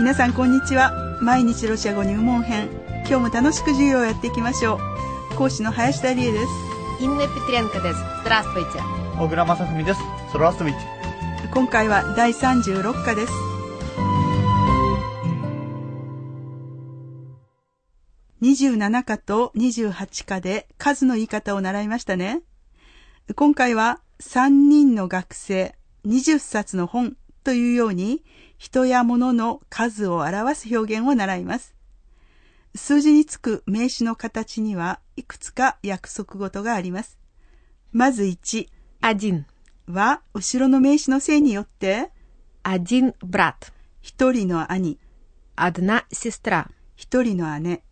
皆さんこんにちは。毎日ロシア語入門編。今日も楽しく授業をやっていきましょう。講師の林田理恵です。インネペテアンコです。小倉正文です。今回は第36課です。27課と28課で数の言い方を習いましたね。今回は3人の学生。20冊の本。というように人や物の数を表す表現を習います数字につく名詞の形にはいくつか約束事がありますまず1 Один. は後ろの名詞のせいによって Один брат. 一人の兄、 Одна сестра. 一人の姉、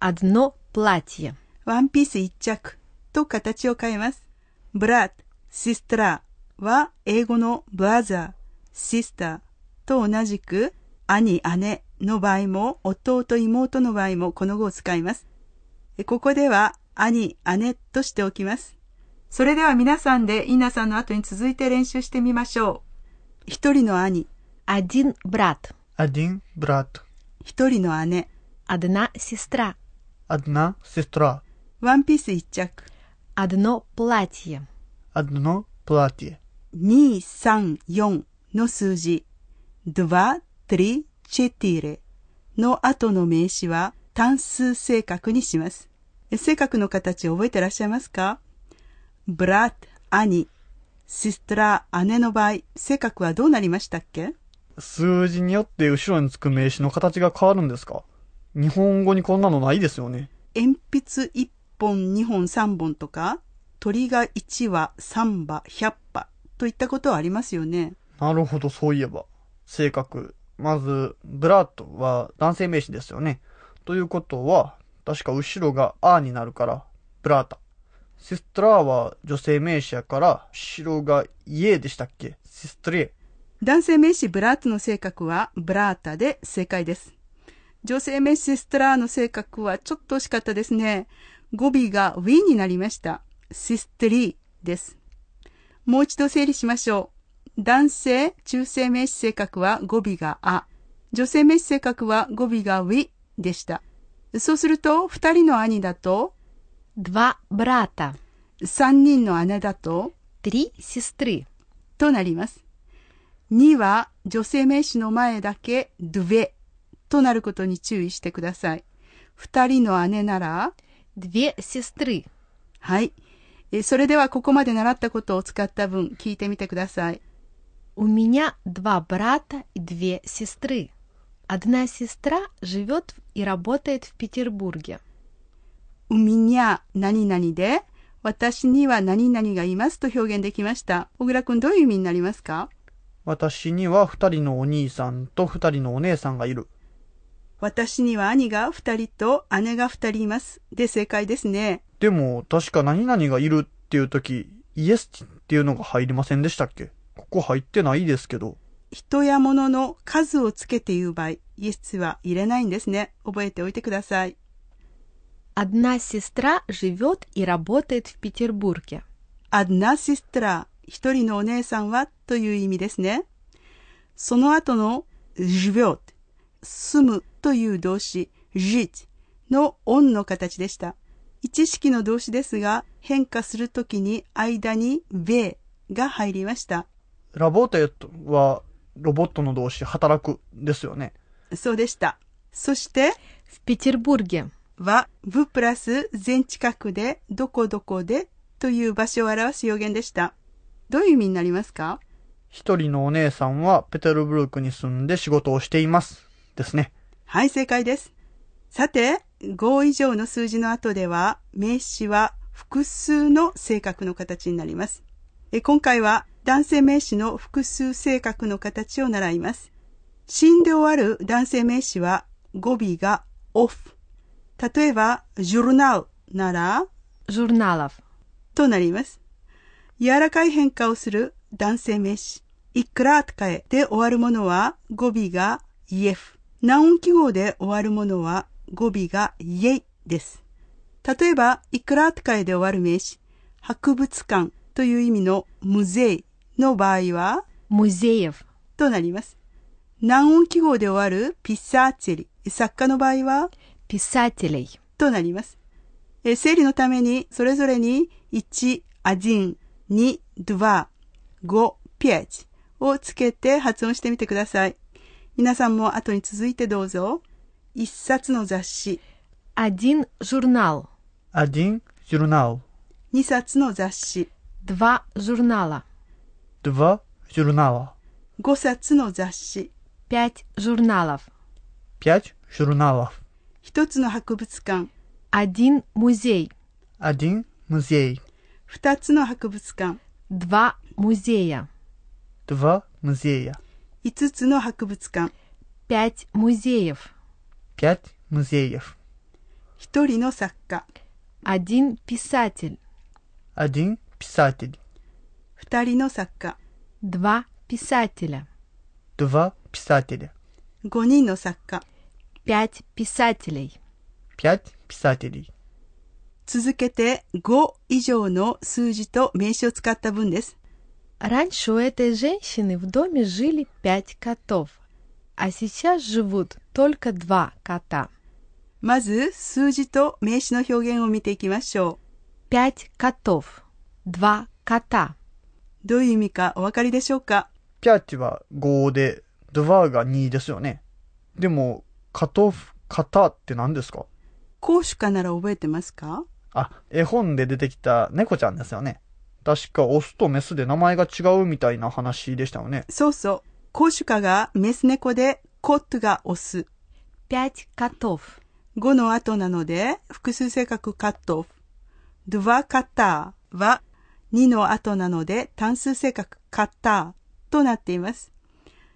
Одно платье. ワンピース一着と形を変えます。ブラッド、シストラは英語のブラザー、 シスターと同じく兄、姉の場合も弟、妹の場合もこの語を使います。ここでは兄、姉としておきます。それでは皆さんでイナさんの後に続いて練習してみましょう。一人の兄、 Один брат. Один брат. 一人の姉、 Одна сестра. Одна сестра. ワンピース一着。 Одно платье. Одно платье. 2、3、4 の数字、2、3、4の後の名詞は単数正確にします。正確の形を覚えてらっしゃいますか？ブラッド、兄、シストラ、姉の場合、正確はどうなりましたっけ？数字によって後ろにつく名詞の形が変わるんですか？日本語にこんなのないですよね。鉛筆1本、2本、3本とか、鳥が1羽、3羽、100羽といったことはありますよね。なるほど、そういえば。性格。まず、ブラートは男性名詞ですよね。ということは、確か後ろがアーになるから、ブラータ。シストラーは女性名詞やから、後ろがイエでしたっけ？シストレ男性名詞ブラートの性格はブラータで正解です。女性名詞シストラーの性格はちょっと惜しかったですね。語尾がウィになりました。シストリーです。もう一度整理しましょう。男性、中性名詞性格は語尾があ。女性名詞性格は語尾がウィでした。そうすると、二人の兄だと、 Два брата. 三人の姉だと、 Три сестры. となります。2は女性名詞の前だけドゥベとなることに注意してください。2人の姉なら、 Две сестры. はい。えそれではここまで習ったことを使った文聞いてみてください。 У меня два брата и две сестры. Одна сестра живет и работает в Петербурге. うみにゃ何々で、私には何々がいますと表現できました。小倉くんどういう意味になりますか私には二人のお兄さんと二人のお姉さんがいる。私には兄が2人と姉が2人います。で正解ですね。でも、確か何々がいるっていう時、イエスっていうのが入りませんでしたっけ ここ入ってないですけど。人や物の数をつけて言う場合、イエスは入れないんですね。覚えておいてください。 Одна сестра живет и работает в Петербурге. アドナシストラ、一人のお姉さんはという意味ですね。その後の живет、住むという動詞 жить のオンの形でした。一式の動詞ですが、変化するときに間に v が入りました。 ラボテットはロボットの動詞働くですよね。そうでした。そして、 В Петербурге. は、v プラス全近くで、どこどこでという場所を表す表現でした。どういう意味になりますか一人のお姉さんはペテルブルクに住んで仕事をしています。ですね。はい、正解です。さて、5以上の数字の後では、名詞は複数の性格の形になります。え今回は 男性名詞の複数性格の形を習います。死んで終わる男性名詞は語尾がオフ。例えば、ジュルナウなら、ジュルナラフとなります。柔らかい変化をする男性名詞、いくらとかえで終わるものは語尾がイエフ。ナウン記号で終わるものは語尾がイエイです。例えば、いくらとかえで終わる名詞、博物館という意味の無税の場合は Музеев. となります。 難音記号で終わるピッサーチェリ。作家の場合は писателей. となります。えー整理のために、それぞれに1、アジン、2、ドゥバ、5、ピエチをつけて発音してみてください。皆さんも後に続いてどうぞ。一冊の雑誌、 Один журнал. Один журнал. 二冊の雑誌、 Два журнала. Два журнала. 五冊の雑誌、 Пять журналов. Пять журналов. 一つの博物館、 Один музей. Один музей. 二つの博物館、 Два музея. Два музея. 五つの博物館、 Пять музеев. Пять музеев. 一人の作家、 Один писатель. Один писатель. 二人の作家、 Два писателя. Два писателя. 五人の作家。 Пять писателей. Пять писателей. 続けて5以上の数字と名詞を使った文です。 Раньше у этой женщины в доме жили пять котов, а сейчас живут только два кота. まず数字と名詞の表現を見ていきましょ Пять котов. Два кота. どういう意味かお分かりでしょうか？ピャーチは5で、ドゥバーが2ですよね。でも、カトフ、カタって何ですか？公主かなら覚えてますか？あ、絵本で出てきた猫ちゃんですよね。確かオスとメスで名前が違うみたいな話でしたよね。そうそう。公主かがメス猫で、コットがオス。ピャーチカトフ。5の後なので、複数性格カットフ。ドゥバーカターは2の後なので単数性格カッターとなっています。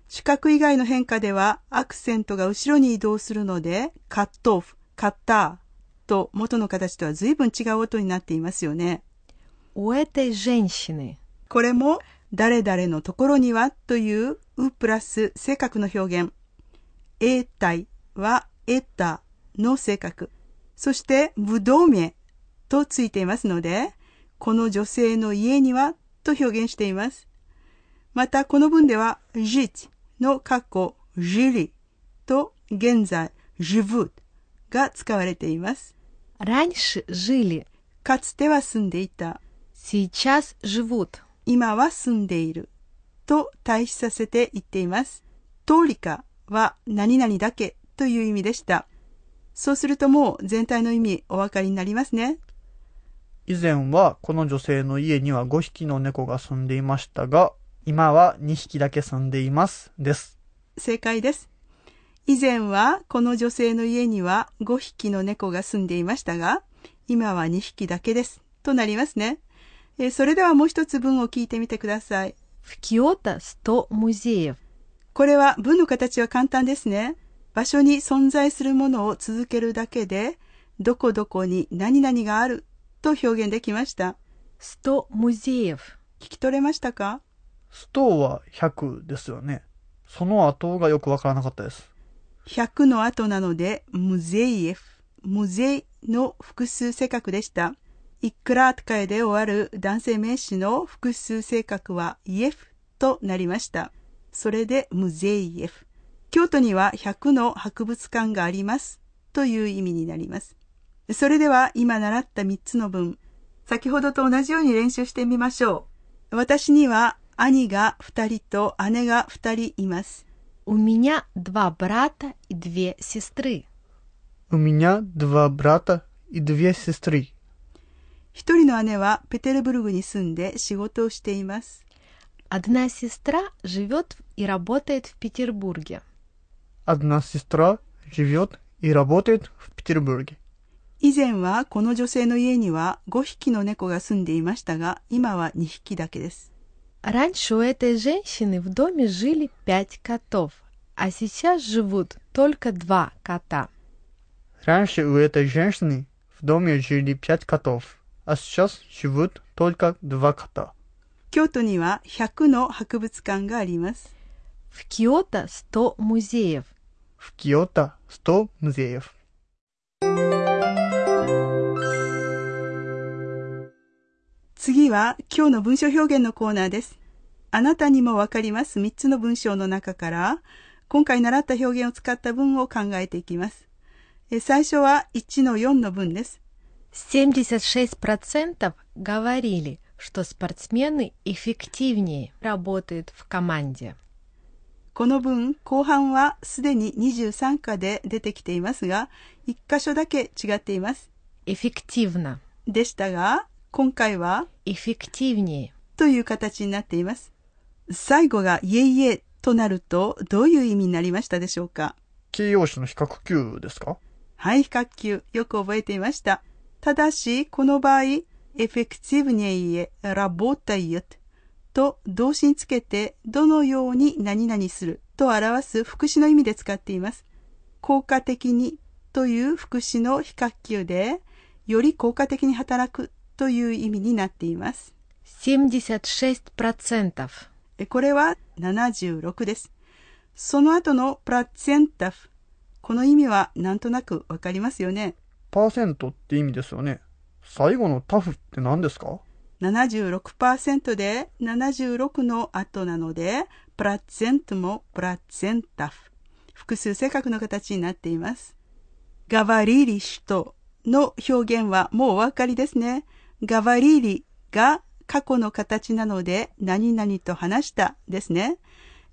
視覚以外の変化ではアクセントが後ろに移動するのでカットオフ、カッターと元の形とは随分違う音になっていますよね。 У этой женщины これも誰々のところにはといううプラス性格の表現。永体はエタの性格。そしてブドウ名とついていますので、 この女性の家にはと表現しています。またこの文では jit の過去 jili と現在 живут が使われています。 раньше жили, かつては住んでいた。 сейчас живут. 今は住んでいると対比させて言っています。通りかは何々だけという意味でした。そうするともう全体の意味お分かりになりますね。 以前はこの女性の家には5匹の猫が住んでいましたが、今は2匹だけ住んでいます。です。正解です。以前はこの女性の家には5匹の猫が住んでいましたが、今は2匹だけです。となりますね。えそれではもう一つ文を聞いてみてください。これは文の形は簡単ですね。場所に存在するものを続けるだけで、どこどこに何々があると表現できました。 100 музеев. 聞き取れましたかストーは100ですよね。その後がよくわからなかったです。 ?100 の後なので、ムゼイエフ。ムゼイの複数性格でした。イクラートカエで終わる男性名詞の複数性格はイエフとなりました。それでムゼイエフ。京都には100の博物館がありますという意味になります。 それでは今習った3つの文、先ほどと同じように練習してみましょう。私には兄が2人と姉が2人います。 У меня два брата и две сестры. У меня два брата и две сестры. 一人の姉はペテルブルグに住んで仕事をしています。 Одна сестра живет и работает в Петербурге. Одна сестра живет и работает в Петербурге. 以前はこの女性の家には5匹の猫が住んでいましたが、今は2匹だけです。 Раньше у этой женщины в доме жили пять котов, а сейчас живут только два кота. Раньше у этой женщины в доме жили пять котов, а сейчас живут только два кота. 京都には100の博物館があります。 В Киото 100 музеев. В Киото 100 музеев. 次は今日の文章表現のコーナーです。あなたにもわかります3つの文章の中から、 今回習った表現を使った文を考えていきます。え最初は1の4の文です。 76% говорили, что спортсмены эффективнее работают в команде. この文、後半はすでに23課で出てきていますが、1箇所だけ違っています。 Эффективно. でしたが、 今回は？эффективнее という形になっています。最後がее となるとどういう意味になりましたでしょうか？形容詞の比較級ですか？はい、比較級。よく覚えていました。ただし、この場合、эффективнее работать と動詞につけてどのように何々すると表す副詞の意味で使っています。効果的にという副詞の比較級で、より効果的に働くという意味になっています。76%. えこれは76です。その後のプラッツェンタフ。この意味はなんとなくわかりますよね。パーセントって意味ですよね。最後のタフって何ですか？76%で76の後なので、プラッツェントもプラッツェンタフ。複数性格の形になっています。ガバリリシュとの表現はもうお分かりですね。ガバリリが過去の形なので何々と話したですね。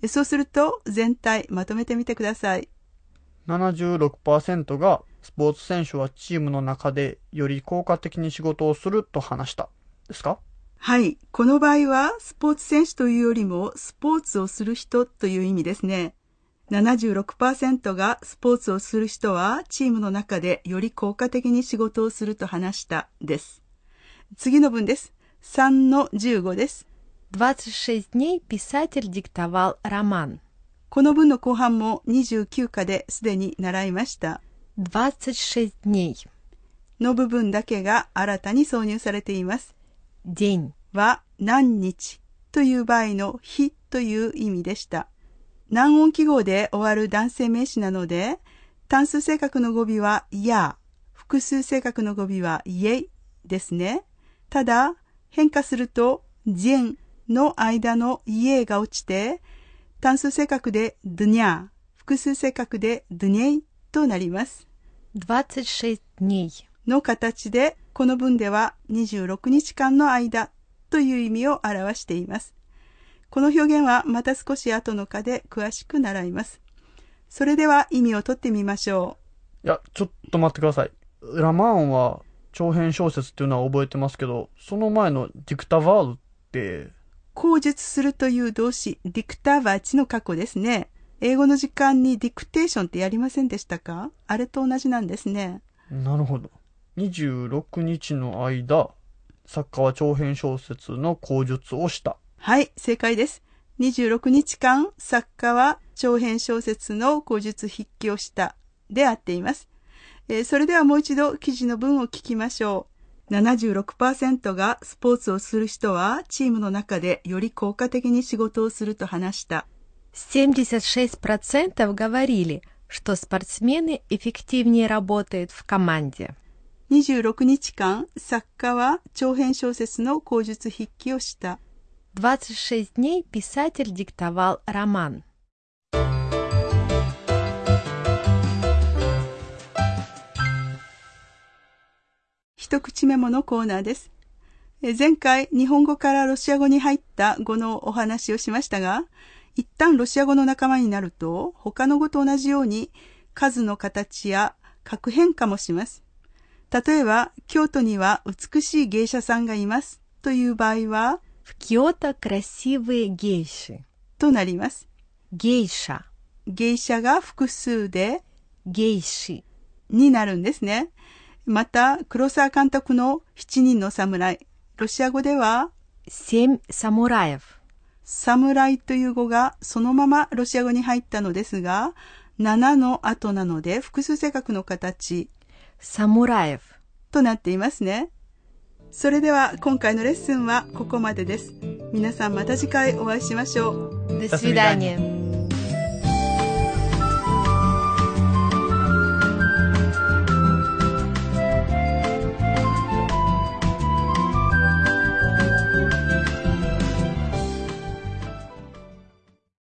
そうすると全体まとめてみてください。76%がスポーツ選手はチームの中でより効果的に仕事をすると話した。ですか？はい。この場合は、スポーツ選手というよりも、スポーツをする人という意味ですね。76%がスポーツをする人は、チームの中でより効果的に仕事をすると話したです。次の文です。3の15です。 26 дней писатель диктовал роман. この文の後半も29課ですでに習いました。 26 дней. の部分だけが新たに挿入されています。 День. は何日という場合の日という意味でした。難音記号で終わる男性名詞なので、単数性格の語尾はや、複数性格の語尾はイエですね。 ただ、変化すると、ジェンの間のイが落ちて、単数性格でドニャ、複数性格でドニェイとなります。の形で、この文では26日間の間という意味を表しています。この表現はまた少し後の課で詳しく習います。それでは意味を取ってみましょう。いや、ちょっと待ってください。ラマーンは長編小説っていうのは覚えてますけど、その前のディクタワールって、う。口述するという動詞、ディクタは知の過去ですね。英語の時間にディクテーションってやりませんでしたか？あれと同じなんですね。なるほど。26日の間、作家は長編小説の口述をした。はい、正解です。26日間、作家は長編小説の口述筆記をしたであっています。えーそれではもう一度記事の文を聞きましょう。76%がスポーツをする人はチームの中でより効果的に仕事をすると話した。 76% говорили, что спортсмены эффективнее работают в команде. 26日間、作家は長編小説の口述筆記をした。 26 дней писатель диктовал роман. 口メモのコーナーです。前回、日本語からロシア語に入った語のお話をしましたが、一旦ロシア語の仲間になると、他の語と同じように数の形や格変化もします。例えば、京都には美しい芸者さんがいますという場合は、в Киото красивые гейши となります。芸者。芸者が複数で、芸士になるんですね。また、黒沢監督の七人の侍。ロシア語では、 Семь самураев. 侍という語がそのままロシア語に入ったのですが、7の後なので複数性格の形 Самураев. となっていますね。それでは今回のレッスンはここまでです。皆さんまた次回お会いしましょう。 До До свидания. свидания.